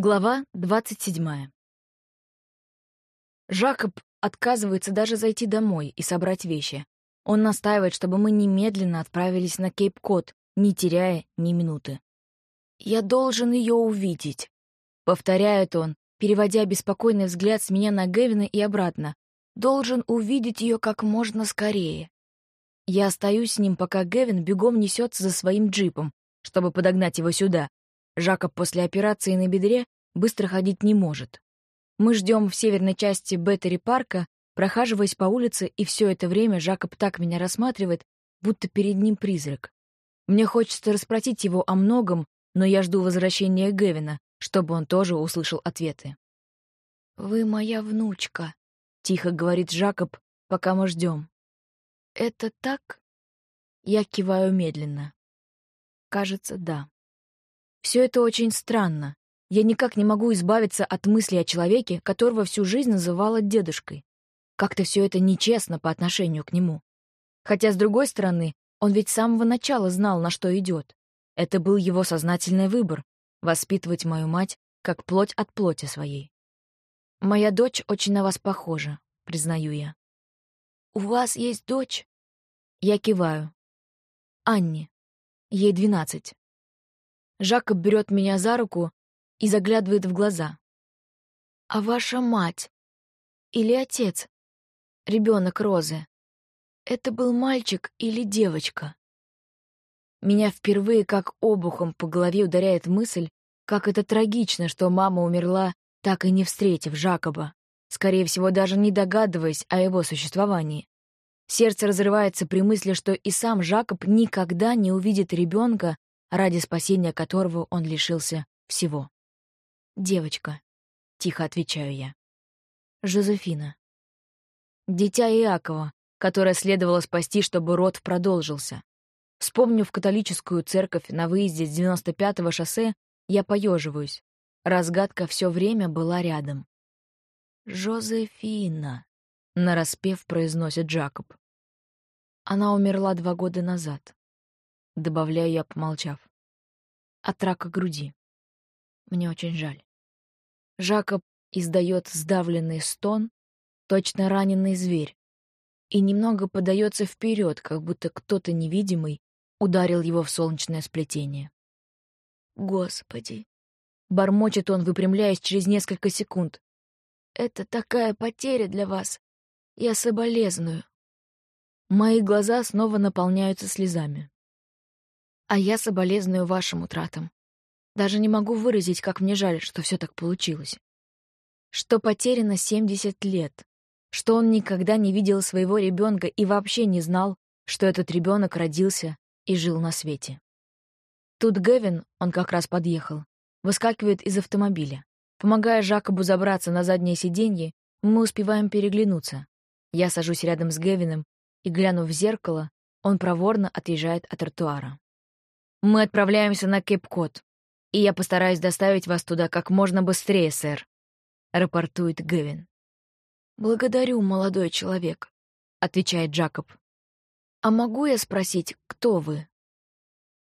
Глава 27. Жакоб отказывается даже зайти домой и собрать вещи. Он настаивает, чтобы мы немедленно отправились на Кейп-Кот, не теряя ни минуты. «Я должен ее увидеть», — повторяет он, переводя беспокойный взгляд с меня на Гевина и обратно. «Должен увидеть ее как можно скорее». Я остаюсь с ним, пока Гевин бегом несется за своим джипом, чтобы подогнать его сюда, Жакоб после операции на бедре быстро ходить не может. Мы ждем в северной части Беттери-парка, прохаживаясь по улице, и все это время Жакоб так меня рассматривает, будто перед ним призрак. Мне хочется расспросить его о многом, но я жду возвращения Гевина, чтобы он тоже услышал ответы. «Вы моя внучка», — тихо говорит Жакоб, пока мы ждем. «Это так?» Я киваю медленно. Кажется, да. Все это очень странно. Я никак не могу избавиться от мысли о человеке, которого всю жизнь называла дедушкой. Как-то все это нечестно по отношению к нему. Хотя, с другой стороны, он ведь с самого начала знал, на что идет. Это был его сознательный выбор — воспитывать мою мать как плоть от плоти своей. «Моя дочь очень на вас похожа», — признаю я. «У вас есть дочь?» Я киваю. «Анни. Ей двенадцать. Жакоб берет меня за руку и заглядывает в глаза. «А ваша мать? Или отец? Ребенок Розы? Это был мальчик или девочка?» Меня впервые как обухом по голове ударяет мысль, как это трагично, что мама умерла, так и не встретив Жакоба, скорее всего, даже не догадываясь о его существовании. Сердце разрывается при мысли, что и сам Жакоб никогда не увидит ребенка, ради спасения которого он лишился всего. «Девочка», — тихо отвечаю я. «Жозефина». Дитя Иакова, которое следовало спасти, чтобы род продолжился. Вспомнив католическую церковь на выезде с 95-го шоссе, я поеживаюсь. Разгадка все время была рядом. «Жозефина», — нараспев произносит Джакоб. Она умерла два года назад добавляю я, помолчав. От рака груди. Мне очень жаль. Жакоб издает сдавленный стон, точно раненый зверь, и немного подается вперед, как будто кто-то невидимый ударил его в солнечное сплетение. «Господи!» — бормочет он, выпрямляясь через несколько секунд. «Это такая потеря для вас. Я соболезную». Мои глаза снова наполняются слезами. А я соболезную вашим утратам. Даже не могу выразить, как мне жаль, что все так получилось. Что потеряно 70 лет. Что он никогда не видел своего ребенка и вообще не знал, что этот ребенок родился и жил на свете. Тут Гевин, он как раз подъехал, выскакивает из автомобиля. Помогая Жакобу забраться на заднее сиденье, мы успеваем переглянуться. Я сажусь рядом с Гевином, и, глянув в зеркало, он проворно отъезжает от тротуара. Мы отправляемся на Кейп-Кот, и я постараюсь доставить вас туда как можно быстрее, сэр», — рапортует Гэвин. «Благодарю, молодой человек», — отвечает Джакоб. «А могу я спросить, кто вы?»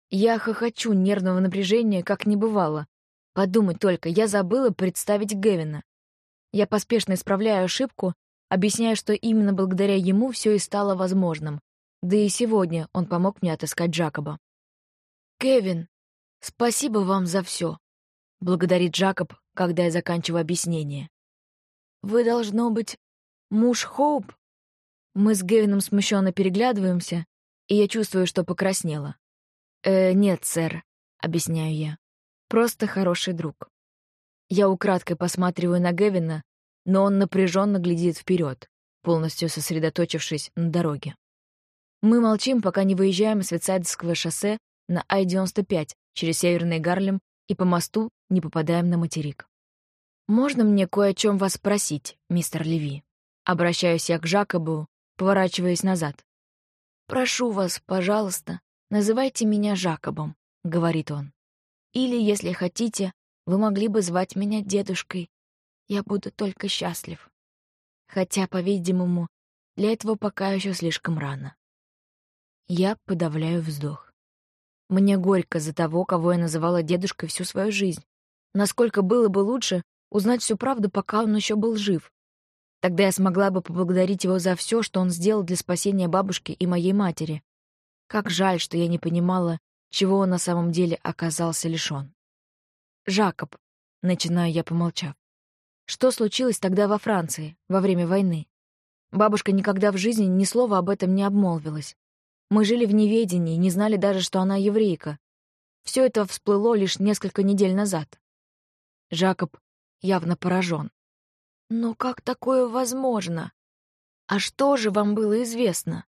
Я хохочу нервного напряжения, как не бывало. Подумать только, я забыла представить Гэвина. Я поспешно исправляю ошибку, объясняя, что именно благодаря ему все и стало возможным. Да и сегодня он помог мне отыскать Джакоба. «Кевин, спасибо вам за все», — благодарит Джакоб, когда я заканчиваю объяснение. «Вы, должно быть, муж Хоуп?» Мы с Гевином смущенно переглядываемся, и я чувствую, что покраснела. «Э, нет, сэр», — объясняю я. «Просто хороший друг». Я украдкой посматриваю на Гевина, но он напряженно глядит вперед, полностью сосредоточившись на дороге. Мы молчим, пока не выезжаем с Витсайдского шоссе на Ай-95 через Северный Гарлем и по мосту не попадаем на материк. «Можно мне кое о чем вас спросить, мистер Леви?» Обращаюсь я к Жакобу, поворачиваясь назад. «Прошу вас, пожалуйста, называйте меня Жакобом», — говорит он. «Или, если хотите, вы могли бы звать меня дедушкой. Я буду только счастлив. Хотя, по-видимому, для этого пока еще слишком рано». Я подавляю вздох. Мне горько за того, кого я называла дедушкой всю свою жизнь. насколько было бы лучше узнать всю правду, пока он еще был жив. Тогда я смогла бы поблагодарить его за все, что он сделал для спасения бабушки и моей матери. Как жаль, что я не понимала, чего он на самом деле оказался лишён. «Жакоб», — начинаю я, помолчав, — «что случилось тогда во Франции, во время войны? Бабушка никогда в жизни ни слова об этом не обмолвилась. Мы жили в неведении, не знали даже, что она еврейка. Все это всплыло лишь несколько недель назад. Жакоб явно поражен. «Но как такое возможно? А что же вам было известно?»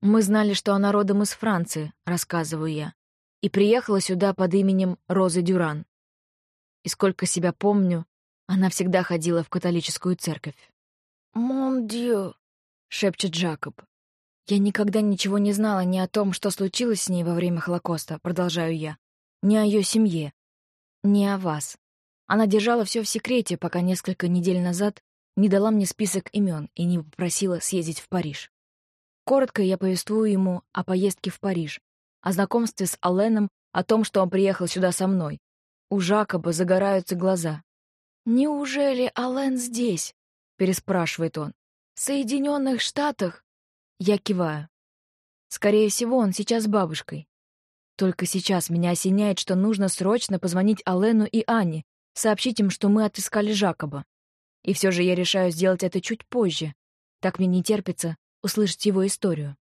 «Мы знали, что она родом из Франции», — рассказываю я, и приехала сюда под именем Розы Дюран. И сколько себя помню, она всегда ходила в католическую церковь. «Мон дью», — шепчет Джакоб. «Я никогда ничего не знала ни о том, что случилось с ней во время Холокоста», — продолжаю я, «ни о ее семье, ни о вас. Она держала все в секрете, пока несколько недель назад не дала мне список имен и не попросила съездить в Париж. Коротко я повествую ему о поездке в Париж, о знакомстве с Алленом, о том, что он приехал сюда со мной. У Жакоба загораются глаза. «Неужели Аллен здесь?» переспрашивает он. «В Соединенных Штатах?» Я киваю. Скорее всего, он сейчас с бабушкой. Только сейчас меня осеняет, что нужно срочно позвонить Алену и Анне, сообщить им, что мы отыскали Жакоба. И все же я решаю сделать это чуть позже. Так мне не терпится услышать его историю.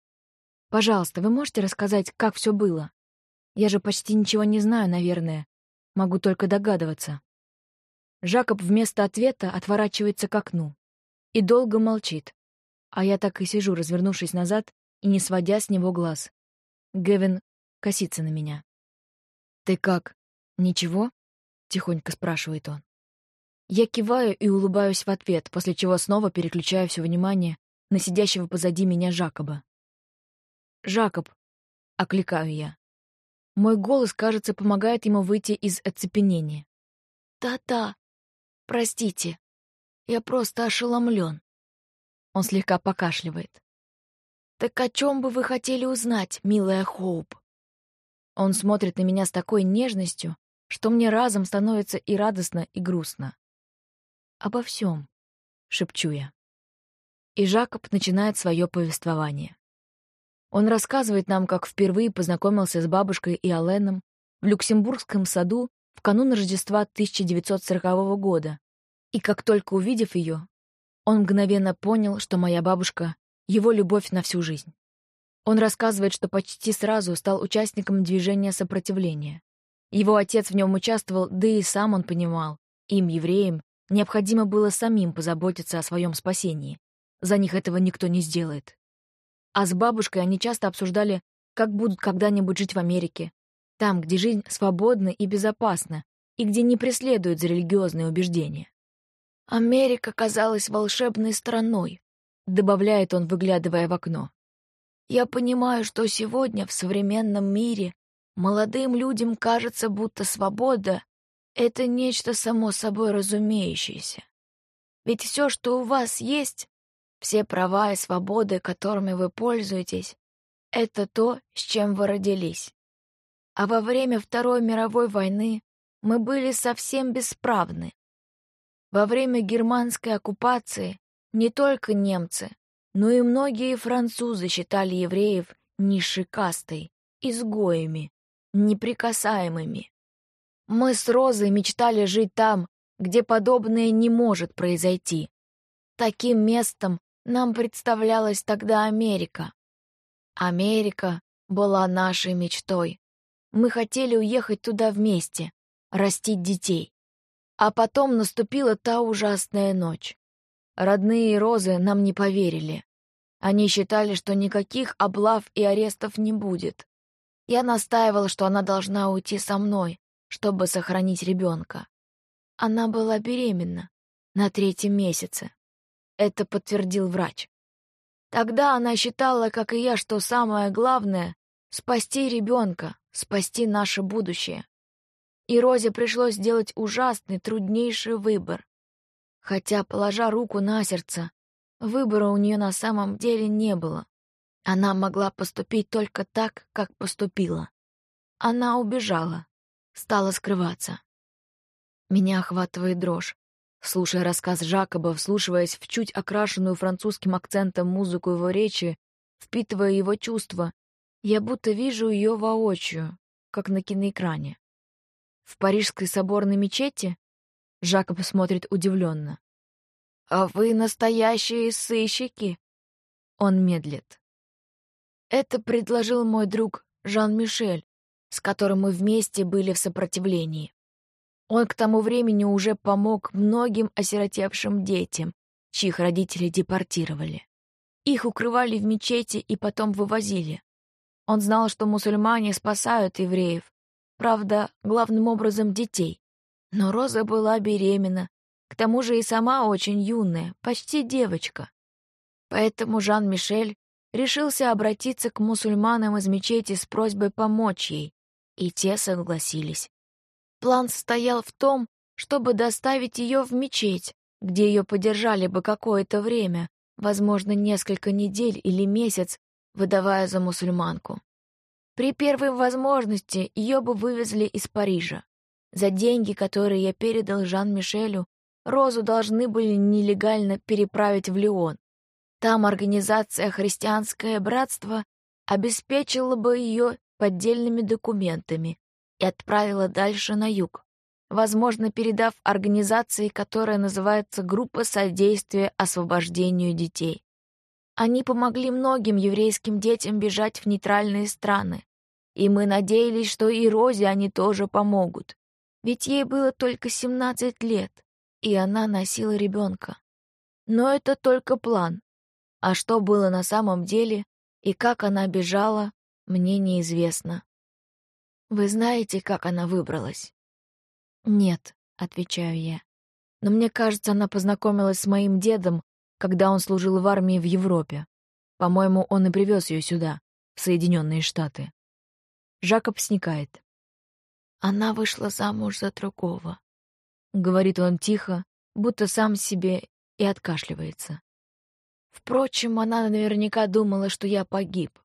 Пожалуйста, вы можете рассказать, как все было? Я же почти ничего не знаю, наверное. Могу только догадываться. Жакоб вместо ответа отворачивается к окну и долго молчит. А я так и сижу, развернувшись назад и не сводя с него глаз. Гевин косится на меня. «Ты как? Ничего?» — тихонько спрашивает он. Я киваю и улыбаюсь в ответ, после чего снова переключаю все внимание на сидящего позади меня Жакоба. «Жакоб!» — окликаю я. Мой голос, кажется, помогает ему выйти из оцепенения. «Да-да, простите», я просто ошеломлен. Он слегка покашливает. «Так о чем бы вы хотели узнать, милая Хоуп?» Он смотрит на меня с такой нежностью, что мне разом становится и радостно, и грустно. «Обо всем», — шепчу я. И Жакоб начинает свое повествование. Он рассказывает нам, как впервые познакомился с бабушкой и Аленом в Люксембургском саду в канун Рождества 1940 года, и как только увидев ее, он мгновенно понял, что моя бабушка — его любовь на всю жизнь. Он рассказывает, что почти сразу стал участником движения сопротивления. Его отец в нем участвовал, да и сам он понимал, им, евреям, необходимо было самим позаботиться о своем спасении. За них этого никто не сделает. А с бабушкой они часто обсуждали, как будут когда-нибудь жить в Америке, там, где жизнь свободна и безопасна, и где не преследуют за религиозные убеждения. Америка казалась волшебной страной, добавляет он, выглядывая в окно. Я понимаю, что сегодня в современном мире молодым людям кажется, будто свобода — это нечто само собой разумеющееся. Ведь все, что у вас есть, все права и свободы, которыми вы пользуетесь, это то, с чем вы родились. А во время Второй мировой войны мы были совсем бесправны. Во время германской оккупации не только немцы, но и многие французы считали евреев низшей кастой, изгоями, неприкасаемыми. Мы с Розой мечтали жить там, где подобное не может произойти. Таким местом нам представлялась тогда Америка. Америка была нашей мечтой. Мы хотели уехать туда вместе, растить детей. А потом наступила та ужасная ночь. Родные Розы нам не поверили. Они считали, что никаких облав и арестов не будет. Я настаивала, что она должна уйти со мной, чтобы сохранить ребенка. Она была беременна на третьем месяце. Это подтвердил врач. Тогда она считала, как и я, что самое главное — спасти ребенка, спасти наше будущее и Розе пришлось сделать ужасный, труднейший выбор. Хотя, положа руку на сердце, выбора у нее на самом деле не было. Она могла поступить только так, как поступила. Она убежала, стала скрываться. Меня охватывает дрожь. Слушая рассказ Жакоба, вслушиваясь в чуть окрашенную французским акцентом музыку его речи, впитывая его чувства, я будто вижу ее воочию, как на киноэкране. В Парижской соборной мечети Жакоб смотрит удивленно. «А вы настоящие сыщики?» Он медлит. Это предложил мой друг Жан-Мишель, с которым мы вместе были в сопротивлении. Он к тому времени уже помог многим осиротевшим детям, чьих родителей депортировали. Их укрывали в мечети и потом вывозили. Он знал, что мусульмане спасают евреев, правда, главным образом детей. Но Роза была беременна, к тому же и сама очень юная, почти девочка. Поэтому Жан-Мишель решился обратиться к мусульманам из мечети с просьбой помочь ей, и те согласились. План состоял в том, чтобы доставить ее в мечеть, где ее подержали бы какое-то время, возможно, несколько недель или месяц, выдавая за мусульманку. При первой возможности ее бы вывезли из Парижа. За деньги, которые я передал Жан-Мишелю, Розу должны были нелегально переправить в Лион. Там организация «Христианское братство» обеспечила бы ее поддельными документами и отправила дальше на юг, возможно, передав организации, которая называется «Группа содействия освобождению детей». Они помогли многим еврейским детям бежать в нейтральные страны, и мы надеялись, что и Розе они тоже помогут, ведь ей было только 17 лет и она носила ребенка. Но это только план. А что было на самом деле и как она бежала, мне неизвестно. Вы знаете, как она выбралась? Нет, отвечаю я. Но мне кажется, она познакомилась с моим дедом, когда он служил в армии в Европе. По-моему, он и привез ее сюда, в Соединенные Штаты. Жакоб сникает. Она вышла замуж за другого. Говорит он тихо, будто сам себе и откашливается. Впрочем, она наверняка думала, что я погиб.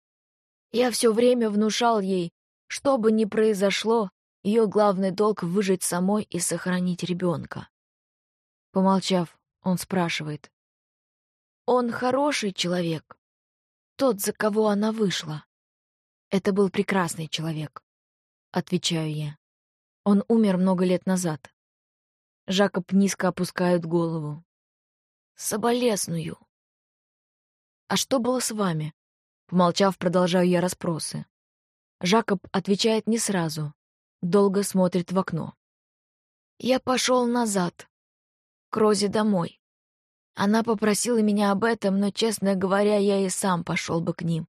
Я все время внушал ей, что бы ни произошло, ее главный долг — выжить самой и сохранить ребенка. Помолчав, он спрашивает. «Он хороший человек? Тот, за кого она вышла?» «Это был прекрасный человек», — отвечаю я. «Он умер много лет назад. Жакоб низко опускает голову. «Соболезную». «А что было с вами?» Помолчав, продолжаю я расспросы. Жакоб отвечает не сразу. Долго смотрит в окно. «Я пошел назад. К Розе домой. Она попросила меня об этом, но, честно говоря, я и сам пошел бы к ним.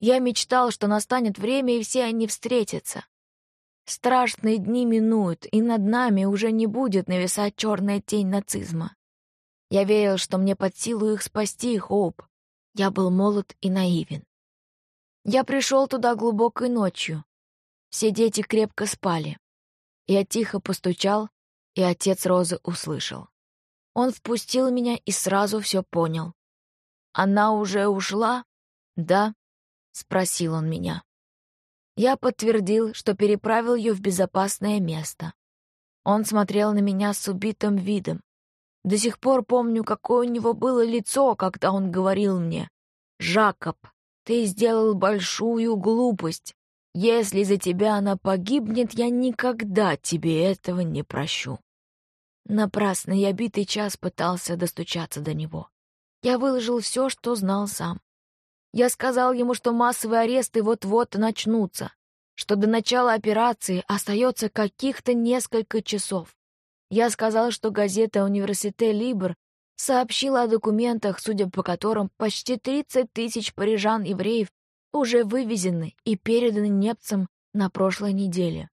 Я мечтал, что настанет время, и все они встретятся. Страшные дни минуют, и над нами уже не будет нависать черная тень нацизма. Я верил, что мне под силу их спасти, Хоуп. Я был молод и наивен. Я пришел туда глубокой ночью. Все дети крепко спали. Я тихо постучал, и отец Розы услышал. Он впустил меня и сразу все понял. «Она уже ушла?» «Да», — спросил он меня. Я подтвердил, что переправил ее в безопасное место. Он смотрел на меня с убитым видом. До сих пор помню, какое у него было лицо, когда он говорил мне, «Жакоб, ты сделал большую глупость. Если за тебя она погибнет, я никогда тебе этого не прощу». Напрасно я битый час пытался достучаться до него. Я выложил все, что знал сам. Я сказал ему, что массовые аресты вот-вот начнутся, что до начала операции остается каких-то несколько часов. Я сказал, что газета «Университе Либр» сообщила о документах, судя по которым почти 30 тысяч парижан-евреев уже вывезены и переданы немцам на прошлой неделе.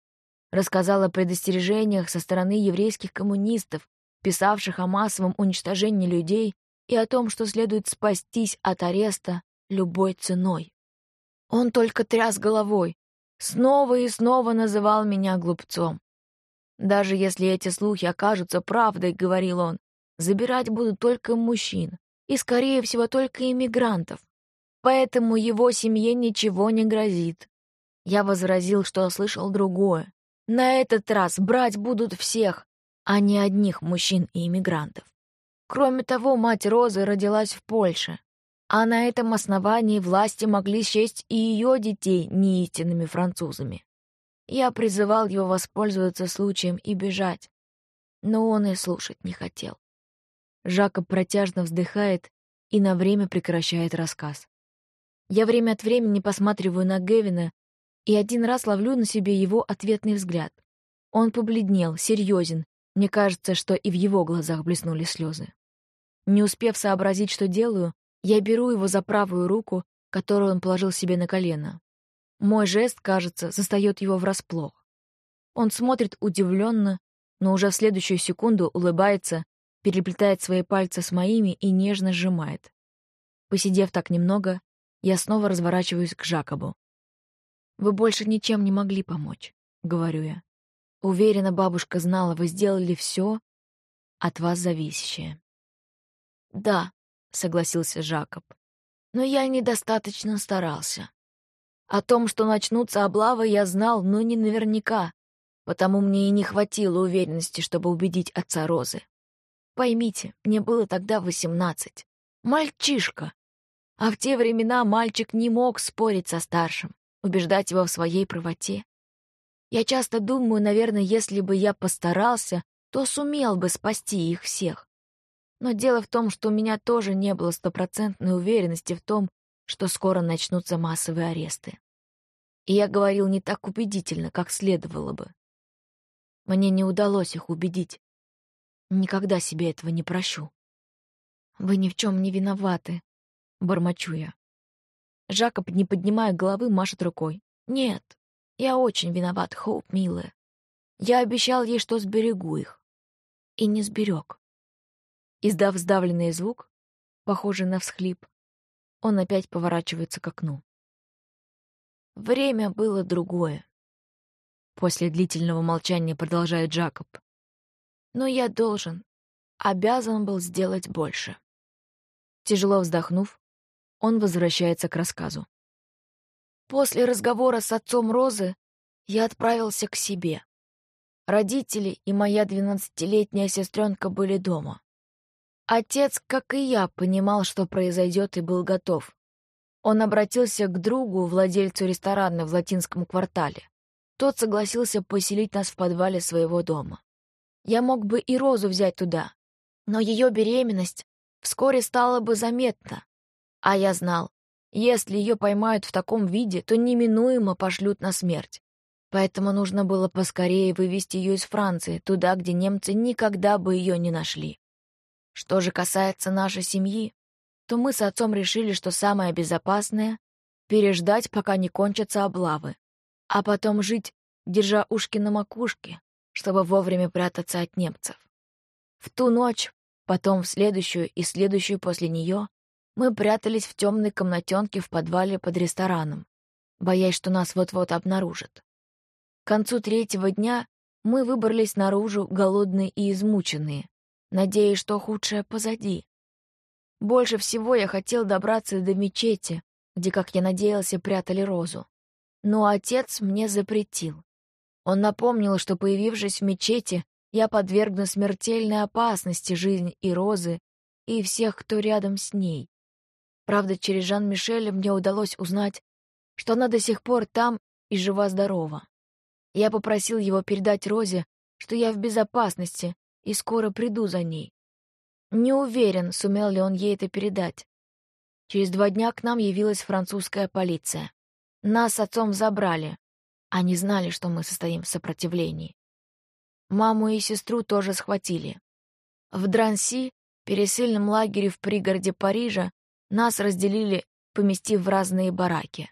Рассказал о предостережениях со стороны еврейских коммунистов, писавших о массовом уничтожении людей и о том, что следует спастись от ареста любой ценой. Он только тряс головой, снова и снова называл меня глупцом. «Даже если эти слухи окажутся правдой, — говорил он, — забирать будут только мужчин, и, скорее всего, только иммигрантов. Поэтому его семье ничего не грозит. Я возразил, что слышал другое. На этот раз брать будут всех, а не одних мужчин и иммигрантов. Кроме того, мать Розы родилась в Польше, а на этом основании власти могли счесть и ее детей неистинными французами. Я призывал его воспользоваться случаем и бежать, но он и слушать не хотел. Жакоб протяжно вздыхает и на время прекращает рассказ. Я время от времени посматриваю на Гевина и один раз ловлю на себе его ответный взгляд. Он побледнел, серьезен. Мне кажется, что и в его глазах блеснули слезы. Не успев сообразить, что делаю, я беру его за правую руку, которую он положил себе на колено. Мой жест, кажется, застает его врасплох. Он смотрит удивленно, но уже в следующую секунду улыбается, переплетает свои пальцы с моими и нежно сжимает. Посидев так немного, я снова разворачиваюсь к Жакобу. «Вы больше ничем не могли помочь», — говорю я. Уверена, бабушка знала, вы сделали все от вас зависящее. «Да», — согласился Жакоб, — «но я недостаточно старался. О том, что начнутся облавы, я знал, но не наверняка, потому мне и не хватило уверенности, чтобы убедить отца Розы. Поймите, мне было тогда восемнадцать. Мальчишка, а в те времена мальчик не мог спорить со старшим, убеждать его в своей правоте. Я часто думаю, наверное, если бы я постарался, то сумел бы спасти их всех. Но дело в том, что у меня тоже не было стопроцентной уверенности в том, что скоро начнутся массовые аресты. И я говорил не так убедительно, как следовало бы. Мне не удалось их убедить. Никогда себе этого не прощу. Вы ни в чем не виноваты, — бормочу я. Жакоб, не поднимая головы, машет рукой. «Нет, я очень виноват, Хоуп, милая. Я обещал ей, что сберегу их. И не сберег». Издав сдавленный звук, похожий на всхлип, он опять поворачивается к окну. Время было другое. После длительного молчания продолжает Джакоб. Но я должен, обязан был сделать больше. Тяжело вздохнув, он возвращается к рассказу. После разговора с отцом Розы я отправился к себе. Родители и моя двенадцатилетняя сестренка были дома. Отец, как и я, понимал, что произойдет, и был готов. Он обратился к другу, владельцу ресторана в латинском квартале. Тот согласился поселить нас в подвале своего дома. Я мог бы и Розу взять туда, но ее беременность вскоре стала бы заметна, а я знал, если ее поймают в таком виде, то неминуемо пошлют на смерть. Поэтому нужно было поскорее вывести ее из Франции, туда, где немцы никогда бы ее не нашли. Что же касается нашей семьи, то мы с отцом решили, что самое безопасное — переждать, пока не кончатся облавы, а потом жить, держа ушки на макушке, чтобы вовремя прятаться от немцев. В ту ночь, потом в следующую и следующую после нее, мы прятались в темной комнатенке в подвале под рестораном, боясь, что нас вот-вот обнаружат. К концу третьего дня мы выбрались наружу, голодные и измученные, надеясь, что худшее позади. Больше всего я хотел добраться до мечети, где, как я надеялся, прятали розу. Но отец мне запретил. Он напомнил, что, появившись в мечети, я подвергну смертельной опасности жизнь и розы, и всех, кто рядом с ней. Правда, через Жан-Мишеля мне удалось узнать, что она до сих пор там и жива-здорова. Я попросил его передать Розе, что я в безопасности и скоро приду за ней. Не уверен, сумел ли он ей это передать. Через два дня к нам явилась французская полиция. Нас с отцом забрали. Они знали, что мы состоим в сопротивлении. Маму и сестру тоже схватили. В Дранси, пересыльном лагере в пригороде Парижа, нас разделили, поместив в разные бараки.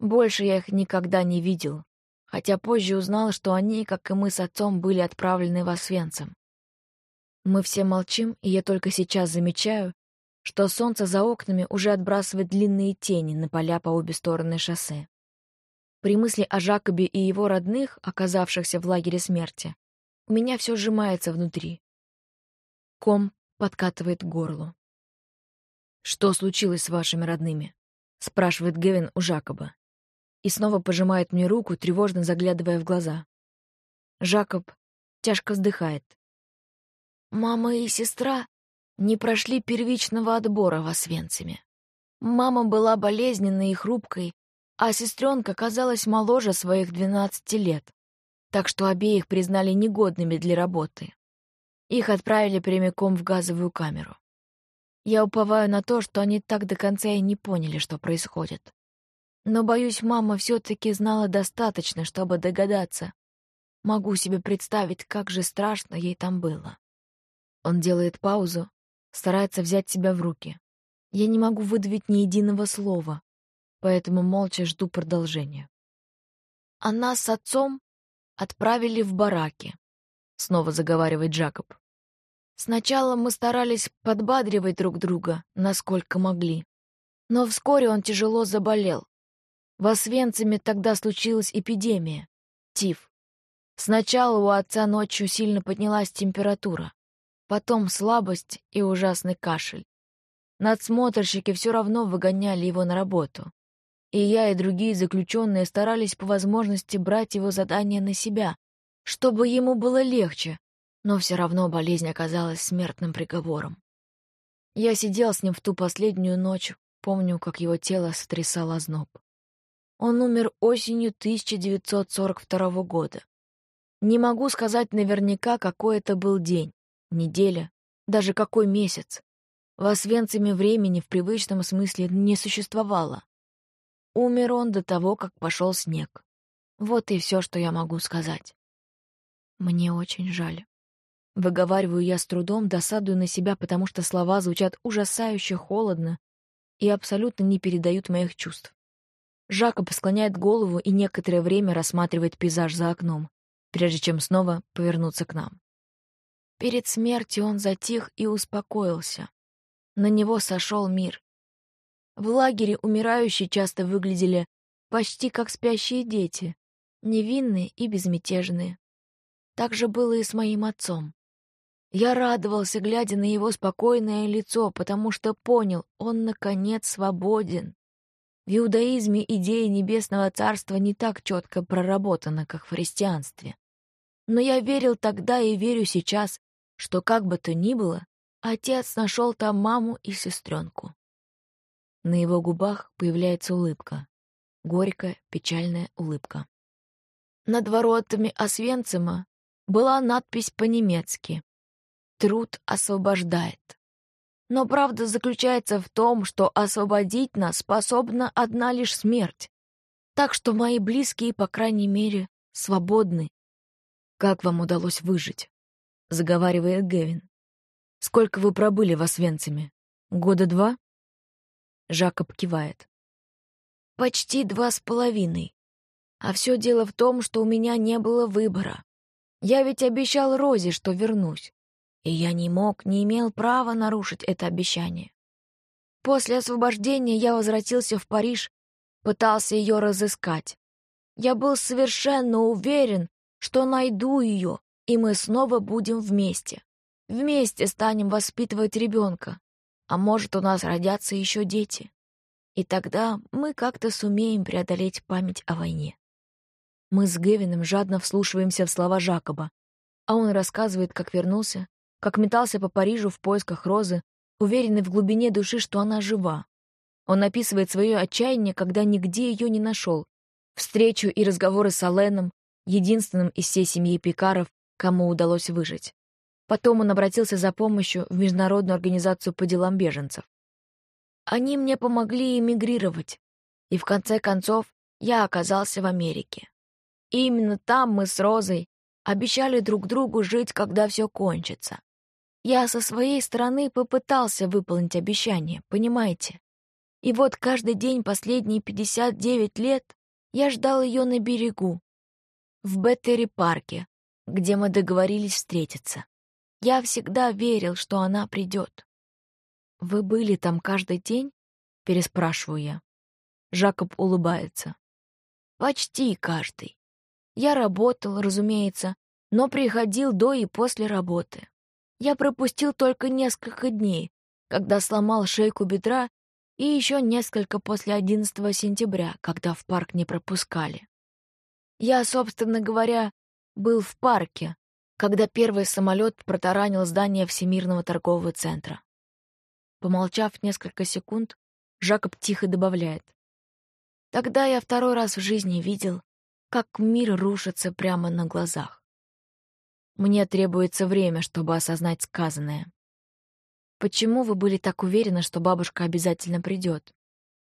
Больше я их никогда не видел, хотя позже узнал, что они, как и мы с отцом, были отправлены в Освенцим. Мы все молчим, и я только сейчас замечаю, что солнце за окнами уже отбрасывает длинные тени на поля по обе стороны шоссе. При мысли о Жакобе и его родных, оказавшихся в лагере смерти, у меня все сжимается внутри. Ком подкатывает к горлу. «Что случилось с вашими родными?» — спрашивает Гевин у Жакоба. И снова пожимает мне руку, тревожно заглядывая в глаза. Жакоб тяжко вздыхает. Мама и сестра не прошли первичного отбора в Освенциме. Мама была болезненной и хрупкой, а сестренка казалась моложе своих 12 лет, так что обеих признали негодными для работы. Их отправили прямиком в газовую камеру. Я уповаю на то, что они так до конца и не поняли, что происходит. Но, боюсь, мама все-таки знала достаточно, чтобы догадаться. Могу себе представить, как же страшно ей там было. Он делает паузу, старается взять себя в руки. Я не могу выдавить ни единого слова, поэтому молча жду продолжения. Она с отцом отправили в бараки, снова заговаривает Джакоб. Сначала мы старались подбадривать друг друга, насколько могли. Но вскоре он тяжело заболел. В Освенциме тогда случилась эпидемия — тиф. Сначала у отца ночью сильно поднялась температура, потом слабость и ужасный кашель. Надсмотрщики все равно выгоняли его на работу. И я, и другие заключенные старались по возможности брать его задания на себя, чтобы ему было легче, но все равно болезнь оказалась смертным приговором. Я сидел с ним в ту последнюю ночь, помню, как его тело сотрясал озноб. Он умер осенью 1942 года. Не могу сказать наверняка, какой это был день, неделя, даже какой месяц. В Освенциме времени в привычном смысле не существовало. Умер он до того, как пошел снег. Вот и все, что я могу сказать. Мне очень жаль. Выговариваю я с трудом, досадую на себя, потому что слова звучат ужасающе холодно и абсолютно не передают моих чувств. Жакоб склоняет голову и некоторое время рассматривает пейзаж за окном, прежде чем снова повернуться к нам. Перед смертью он затих и успокоился. На него сошел мир. В лагере умирающие часто выглядели почти как спящие дети, невинные и безмятежные. Так же было и с моим отцом. Я радовался, глядя на его спокойное лицо, потому что понял, он, наконец, свободен. В иудаизме идея Небесного Царства не так четко проработана, как в христианстве. Но я верил тогда и верю сейчас, что как бы то ни было, отец нашел там маму и сестренку. На его губах появляется улыбка. Горькая, печальная улыбка. Над воротами Освенцима была надпись по-немецки Труд освобождает. Но правда заключается в том, что освободить нас способна одна лишь смерть. Так что мои близкие, по крайней мере, свободны. «Как вам удалось выжить?» — заговаривает Гевин. «Сколько вы пробыли в Освенциме? Года два?» Жакоб кивает. «Почти два с половиной. А все дело в том, что у меня не было выбора. Я ведь обещал Розе, что вернусь и я не мог, не имел права нарушить это обещание. После освобождения я возвратился в Париж, пытался ее разыскать. Я был совершенно уверен, что найду ее, и мы снова будем вместе. Вместе станем воспитывать ребенка, а может, у нас родятся еще дети. И тогда мы как-то сумеем преодолеть память о войне. Мы с Гевином жадно вслушиваемся в слова Жакоба, а он рассказывает, как вернулся, как метался по Парижу в поисках Розы, уверенный в глубине души, что она жива. Он описывает свое отчаяние, когда нигде ее не нашел. Встречу и разговоры с Оленом, единственным из всей семьи Пикаров, кому удалось выжить. Потом он обратился за помощью в Международную организацию по делам беженцев. Они мне помогли эмигрировать, и в конце концов я оказался в Америке. И именно там мы с Розой обещали друг другу жить, когда все кончится. Я со своей стороны попытался выполнить обещание, понимаете? И вот каждый день последние 59 лет я ждал ее на берегу, в Беттери-парке, где мы договорились встретиться. Я всегда верил, что она придет. «Вы были там каждый день?» — переспрашиваю я. Жакоб улыбается. «Почти каждый. Я работал, разумеется, но приходил до и после работы. Я пропустил только несколько дней, когда сломал шейку бедра, и еще несколько после 11 сентября, когда в парк не пропускали. Я, собственно говоря, был в парке, когда первый самолет протаранил здание Всемирного торгового центра. Помолчав несколько секунд, Жакоб тихо добавляет. Тогда я второй раз в жизни видел, как мир рушится прямо на глазах. Мне требуется время, чтобы осознать сказанное. Почему вы были так уверены, что бабушка обязательно придет?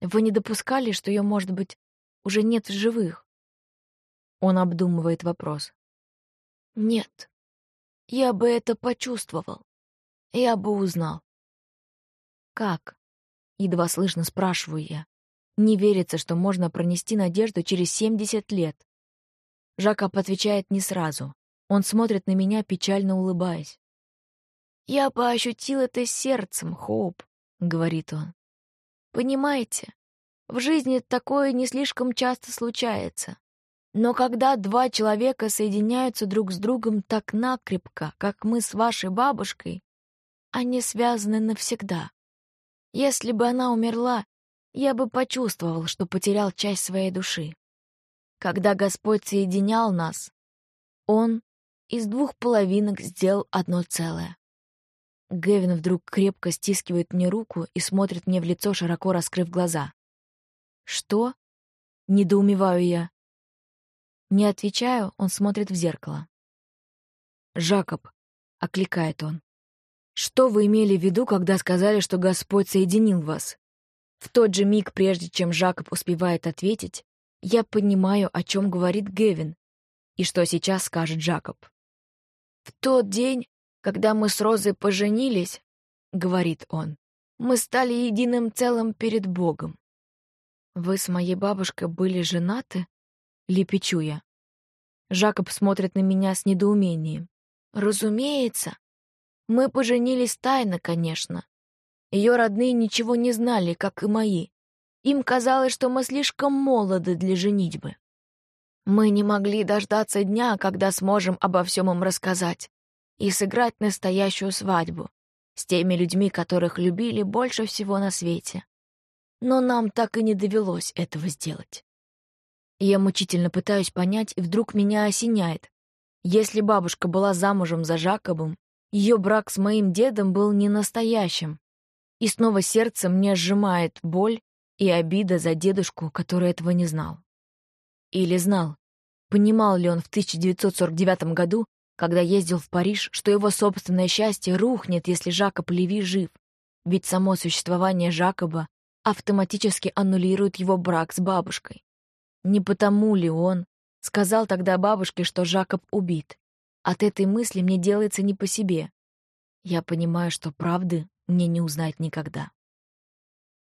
Вы не допускали, что ее, может быть, уже нет в живых? Он обдумывает вопрос. Нет. Я бы это почувствовал. Я бы узнал. Как? Едва слышно спрашиваю я. Не верится, что можно пронести надежду через 70 лет. Жакоб отвечает не сразу. Он смотрит на меня, печально улыбаясь. «Я бы ощутил это сердцем, Хоуп», — говорит он. «Понимаете, в жизни такое не слишком часто случается. Но когда два человека соединяются друг с другом так накрепко, как мы с вашей бабушкой, они связаны навсегда. Если бы она умерла, я бы почувствовал, что потерял часть своей души. Когда Господь соединял нас, Он из двух половинок сделал одно целое. Гэвин вдруг крепко стискивает мне руку и смотрит мне в лицо, широко раскрыв глаза. «Что?» — недоумеваю я. Не отвечаю, он смотрит в зеркало. «Жакоб», — окликает он, — «что вы имели в виду, когда сказали, что Господь соединил вас?» В тот же миг, прежде чем Жакоб успевает ответить, я понимаю, о чем говорит Гевин и что сейчас скажет Жакоб. «В тот день, когда мы с Розой поженились, — говорит он, — мы стали единым целым перед Богом. Вы с моей бабушкой были женаты? Лепечу я. Жакоб смотрит на меня с недоумением. Разумеется. Мы поженились тайно, конечно. Ее родные ничего не знали, как и мои. Им казалось, что мы слишком молоды для женитьбы. Мы не могли дождаться дня, когда сможем обо всем им рассказать и сыграть настоящую свадьбу с теми людьми, которых любили больше всего на свете. Но нам так и не довелось этого сделать. Я мучительно пытаюсь понять, и вдруг меня осеняет. Если бабушка была замужем за Жакобом, ее брак с моим дедом был не настоящим. И снова сердце мне сжимает боль и обида за дедушку, который этого не знал. Или знал. Понимал ли он в 1949 году, когда ездил в Париж, что его собственное счастье рухнет, если Жакоб Леви жив, ведь само существование Жакоба автоматически аннулирует его брак с бабушкой. Не потому ли он сказал тогда бабушке, что Жакоб убит? От этой мысли мне делается не по себе. Я понимаю, что правды мне не узнать никогда.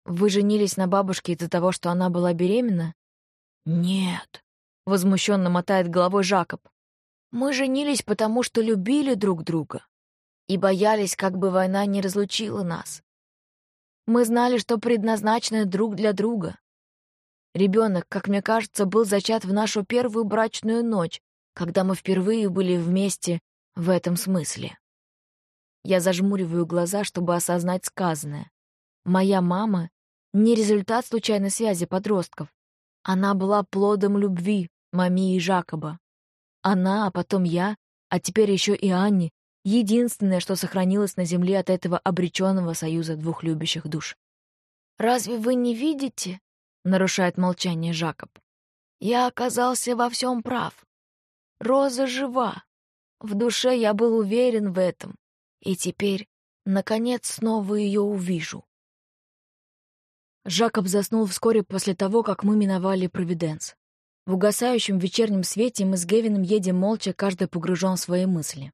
Вы женились на бабушке из-за того, что она была беременна? Нет, возмущенно мотает головой Жакоб. Мы женились, потому что любили друг друга и боялись, как бы война не разлучила нас. Мы знали, что предназначены друг для друга. Ребенок, как мне кажется, был зачат в нашу первую брачную ночь, когда мы впервые были вместе в этом смысле. Я зажмуриваю глаза, чтобы осознать сказанное. Моя мама — не результат случайной связи подростков. Она была плодом любви мами и Жакоба. Она, а потом я, а теперь еще и Анни, единственное, что сохранилось на земле от этого обреченного союза двух любящих душ. «Разве вы не видите?» — нарушает молчание Жакоб. «Я оказался во всем прав. Роза жива. В душе я был уверен в этом. И теперь, наконец, снова ее увижу». Жакоб заснул вскоре после того, как мы миновали Провиденс. В угасающем вечернем свете мы с Гевином едем молча, каждый погружен в свои мысли.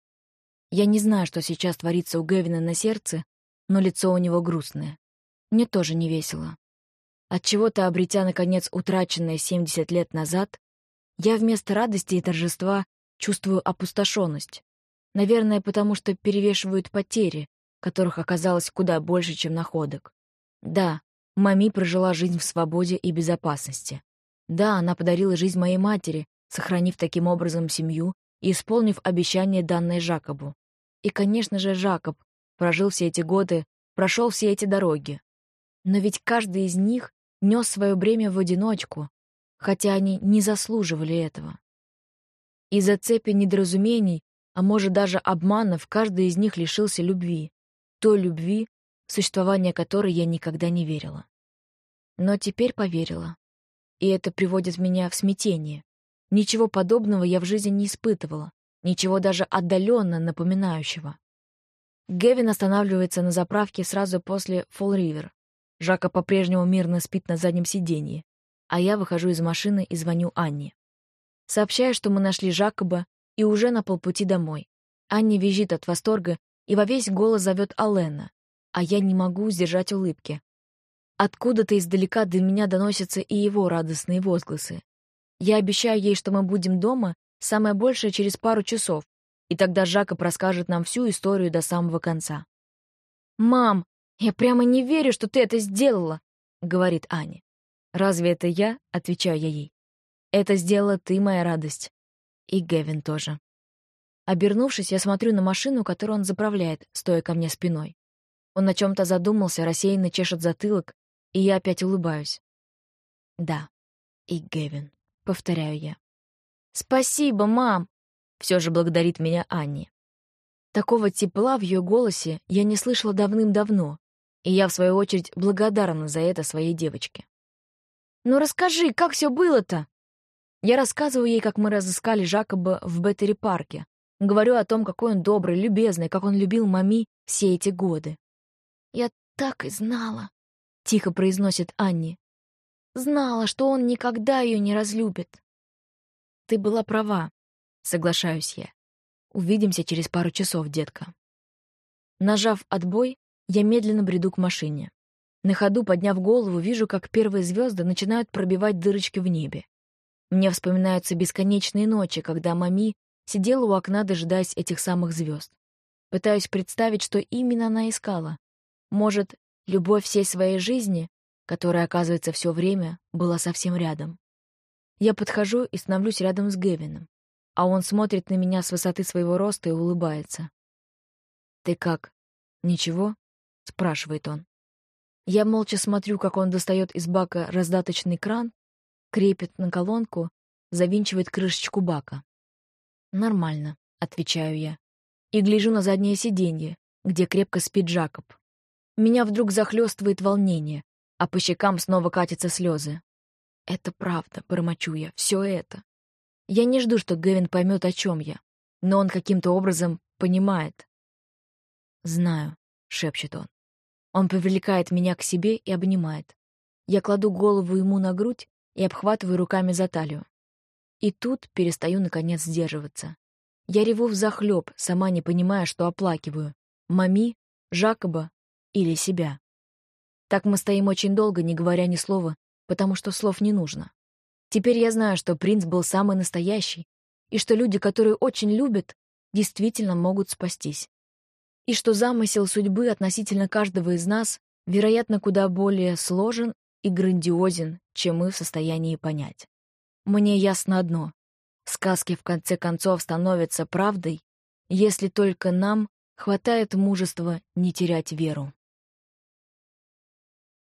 Я не знаю, что сейчас творится у Гевина на сердце, но лицо у него грустное. Мне тоже не весело. Отчего-то, обретя, наконец, утраченное 70 лет назад, я вместо радости и торжества чувствую опустошенность. Наверное, потому что перевешивают потери, которых оказалось куда больше, чем находок. Да, Мами прожила жизнь в свободе и безопасности. Да, она подарила жизнь моей матери, сохранив таким образом семью и исполнив обещание, данное Жакобу. И, конечно же, Жакоб прожил все эти годы, прошел все эти дороги. Но ведь каждый из них нес свое бремя в одиночку, хотя они не заслуживали этого. Из-за цепи недоразумений, а может даже обманов, каждый из них лишился любви. Той любви, в существование которой я никогда не верила. Но теперь поверила. И это приводит меня в смятение. Ничего подобного я в жизни не испытывала, ничего даже отдаленно напоминающего. Гевин останавливается на заправке сразу после Фолл-Ривер. Жака по-прежнему мирно спит на заднем сиденье, а я выхожу из машины и звоню Анне. Сообщаю, что мы нашли Жакоба и уже на полпути домой. Анни визжит от восторга и во весь голос зовет Алена, а я не могу сдержать улыбки. Откуда-то издалека до меня доносятся и его радостные возгласы. Я обещаю ей, что мы будем дома самое большее через пару часов, и тогда Жакоб расскажет нам всю историю до самого конца. «Мам, я прямо не верю, что ты это сделала», — говорит Аня. «Разве это я?» — отвечаю я ей. «Это сделала ты, моя радость. И Гевин тоже. Обернувшись, я смотрю на машину, которую он заправляет, стоя ко мне спиной. Он на чем-то задумался, рассеянно чешет затылок, и я опять улыбаюсь. Да, и Гевин, повторяю я. «Спасибо, мам!» — все же благодарит меня Анни. Такого тепла в ее голосе я не слышала давным-давно, и я, в свою очередь, благодарна за это своей девочке. «Ну расскажи, как все было-то?» Я рассказываю ей, как мы разыскали Жакоба в Беттери-парке. Говорю о том, какой он добрый, любезный, как он любил мами все эти годы. «Я так и знала», — тихо произносит Анни. «Знала, что он никогда ее не разлюбит». «Ты была права», — соглашаюсь я. «Увидимся через пару часов, детка». Нажав отбой, я медленно бреду к машине. На ходу, подняв голову, вижу, как первые звезды начинают пробивать дырочки в небе. Мне вспоминаются бесконечные ночи, когда Мами сидела у окна, дожидаясь этих самых звезд. Пытаюсь представить, что именно она искала. Может, любовь всей своей жизни, которая, оказывается, все время была совсем рядом. Я подхожу и становлюсь рядом с Гевином, а он смотрит на меня с высоты своего роста и улыбается. «Ты как? Ничего?» — спрашивает он. Я молча смотрю, как он достает из бака раздаточный кран крепит на колонку, завинчивает крышечку бака. «Нормально», — отвечаю я. И гляжу на заднее сиденье, где крепко спит Джакоб. Меня вдруг захлестывает волнение, а по щекам снова катятся слезы. «Это правда», — бормочу я, — «все это». Я не жду, что Гэвин поймет, о чем я, но он каким-то образом понимает. «Знаю», — шепчет он. Он привлекает меня к себе и обнимает. Я кладу голову ему на грудь и обхватываю руками за талию. И тут перестаю, наконец, сдерживаться. Я реву взахлёб, сама не понимая, что оплакиваю. Мами, Жакоба или себя. Так мы стоим очень долго, не говоря ни слова, потому что слов не нужно. Теперь я знаю, что принц был самый настоящий, и что люди, которые очень любят, действительно могут спастись. И что замысел судьбы относительно каждого из нас, вероятно, куда более сложен и грандиозен, чем мы в состоянии понять. Мне ясно одно. Сказки в конце концов становятся правдой, если только нам хватает мужества не терять веру.